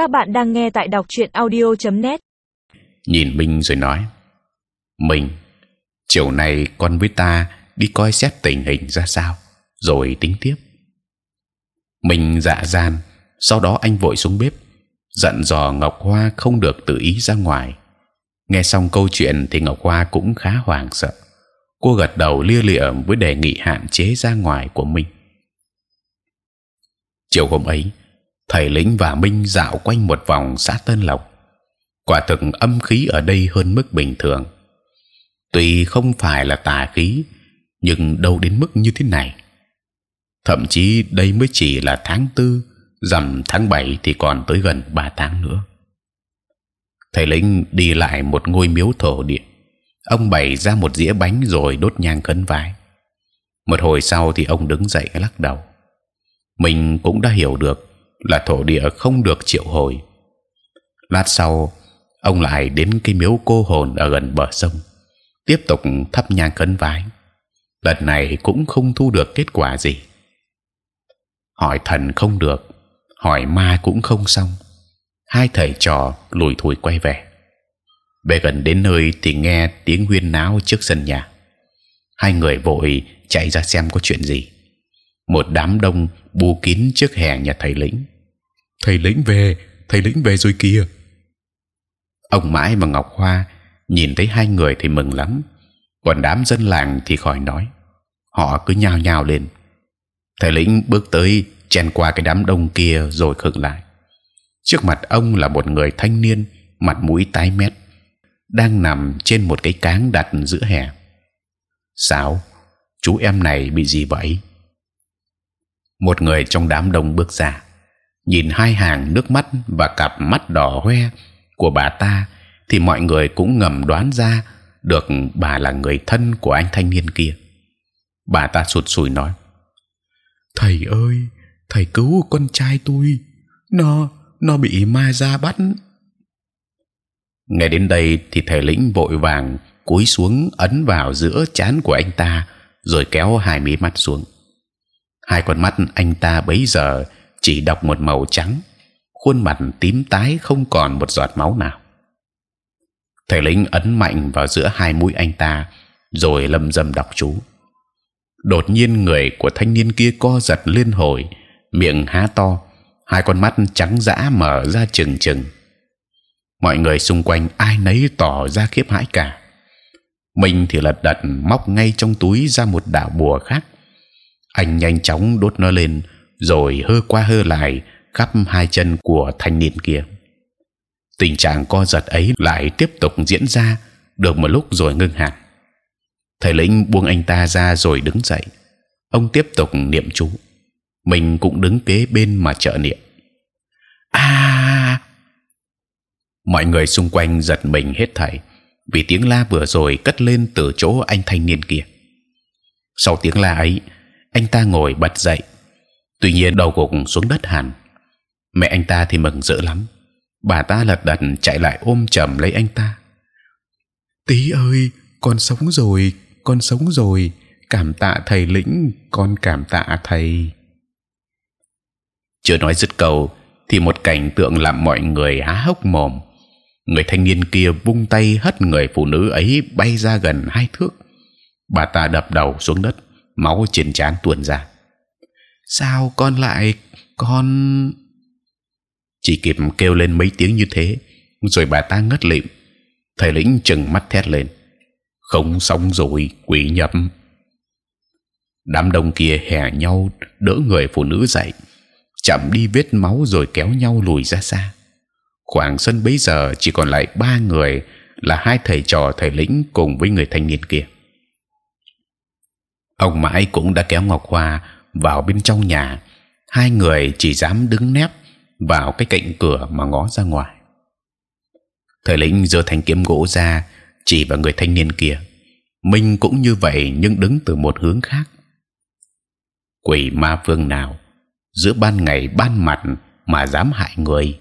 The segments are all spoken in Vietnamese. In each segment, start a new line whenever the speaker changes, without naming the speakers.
Các bạn đang nghe tại đọc truyện audio.net.
Nhìn Minh rồi nói: Minh, chiều nay con với ta đi coi xét tình hình ra sao, rồi tính tiếp. Minh dạ gian, sau đó anh vội xuống bếp, dặn dò Ngọc Hoa không được tự ý ra ngoài. Nghe xong câu chuyện thì Ngọc Hoa cũng khá hoảng sợ. Cô gật đầu lia lịa với đề nghị hạn chế ra ngoài của mình Chiều hôm ấy, thầy lĩnh và Minh dạo quanh một vòng xã Tân Lộc. Quả thực âm khí ở đây hơn mức bình thường. Tuy không phải là tà khí, nhưng đâu đến mức như thế này. Thậm chí đây mới chỉ là tháng tư, rằm tháng 7 thì còn tới gần 3 tháng nữa. Thầy lĩnh đi lại một ngôi miếu thổ địa, ông bày ra một dĩa bánh rồi đốt nhang khấn vái. Một hồi sau thì ông đứng dậy lắc đầu. Mình cũng đã hiểu được là thổ địa không được triệu hồi. Lát sau, ông lại đến cái miếu cô hồn ở gần bờ sông, tiếp tục thắp nhang khấn vái. Lần này cũng không thu được kết quả gì. Hỏi thần không được, hỏi ma cũng không xong. Hai thầy trò lùi thủi quay về. Về gần đến nơi thì nghe tiếng huyên náo trước sân nhà. Hai người vội chạy ra xem có chuyện gì. Một đám đông bù kín trước hè nhà thầy lĩnh thầy lĩnh về, thầy lĩnh về rồi kìa. Ông mãi và ngọc hoa nhìn thấy hai người thì mừng lắm. Còn đám dân làng thì khỏi nói. Họ cứ nhao nhào lên. Thầy lĩnh bước tới chen qua cái đám đông kia rồi khựng lại. Trước mặt ông là một người thanh niên, mặt mũi tái mét, đang nằm trên một cái cáng đặt giữa hè. Sao chú em này bị gì vậy? Một người trong đám đông bước ra nhìn hai hàng nước mắt và cặp mắt đỏ hoe của bà ta thì mọi người cũng ngầm đoán ra được bà là người thân của anh thanh niên kia. Bà ta sụt sùi nói thầy ơi thầy cứu con trai tôi. Nó nó bị ma ra bắt. Nghe đến đây thì thầy lĩnh vội vàng cúi xuống ấn vào giữa chán của anh ta rồi kéo hai mí mắt xuống. Hai con mắt anh ta bấy giờ chỉ đọc một màu trắng, khuôn mặt tím tái không còn một giọt máu nào. Thầy lính ấn mạnh vào giữa hai mũi anh ta, rồi lâm dâm đọc chú. Đột nhiên người của thanh niên kia co giật liên hồi, miệng há to, hai con mắt trắng dã mở ra chừng chừng Mọi người xung quanh ai nấy tỏ ra khiếp hãi cả. Mình thì lật đật móc ngay trong túi ra một đạo bùa khác. Anh nhanh chóng đốt nó lên rồi hơ qua hơ lại khắp hai chân của thanh niên kia. Tình trạng co giật ấy lại tiếp tục diễn ra được một lúc rồi ngưng hẳn. Thầy lĩnh buông anh ta ra rồi đứng dậy. Ông tiếp tục niệm chú. Mình cũng đứng kế bên mà trợ niệm. A! Mọi người xung quanh giật mình hết thảy vì tiếng la vừa rồi cất lên từ chỗ anh thanh niên kia. Sau tiếng la ấy, anh ta ngồi bật dậy tuy nhiên đầu gục xuống đất hẳn mẹ anh ta thì mừng rỡ lắm. Bà ta lật đật chạy lại ôm chầm lấy anh ta. Tí ơi con sống rồi con sống rồi. Cảm tạ thầy lĩnh con cảm tạ thầy. Chưa nói dứt câu thì một cảnh tượng làm mọi người há hốc mồm. Người thanh niên kia vung tay hất người phụ nữ ấy bay ra gần hai thước. Bà ta đập đầu xuống đất máu trên trán tuôn ra sao con lại con? Chỉ kịp kêu lên mấy tiếng như thế, rồi bà ta ngất lịm. Thầy lĩnh chừng mắt thét lên. Không xong rồi, quỷ nhập đám đông kia hè nhau, đỡ người phụ nữ dậy. Chậm đi vết máu rồi kéo nhau lùi ra xa. Khoảng sân bấy giờ chỉ còn lại ba người là hai thầy trò thầy lĩnh cùng với người thanh niên kia. Ông mãi cũng đã kéo ngọc hoa vào bên trong nhà. Hai người chỉ dám đứng nép vào cái cạnh cửa mà ngó ra ngoài. Thời lĩnh giơ thanh kiếm gỗ ra, chỉ vào người thanh niên kia. Minh cũng như vậy, nhưng đứng từ một hướng khác. Quỷ ma phương nào, giữa ban ngày ban mặt mà dám hại người,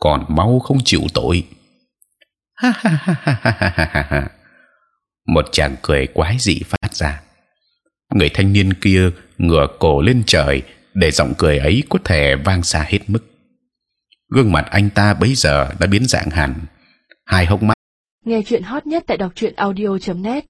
còn mau không chịu tội. Ha ha ha ha ha ha ha. Một chàng cười quái dị phát ra người thanh niên kia ngửa cổ lên trời, để giọng cười ấy có thể vang xa hết mức. Gương mặt anh ta bấy giờ đã biến dạng hẳn. Hai hốc mắt
nghe chuyện hot nhất tại đọc truyện audio .net.